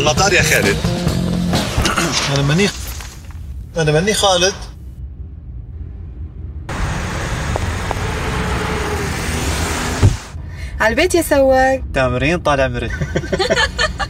على المطار يا خالد. أنا ماني أنا ماني خالد. على البيت يا سواق. تمرين طالع عمرك.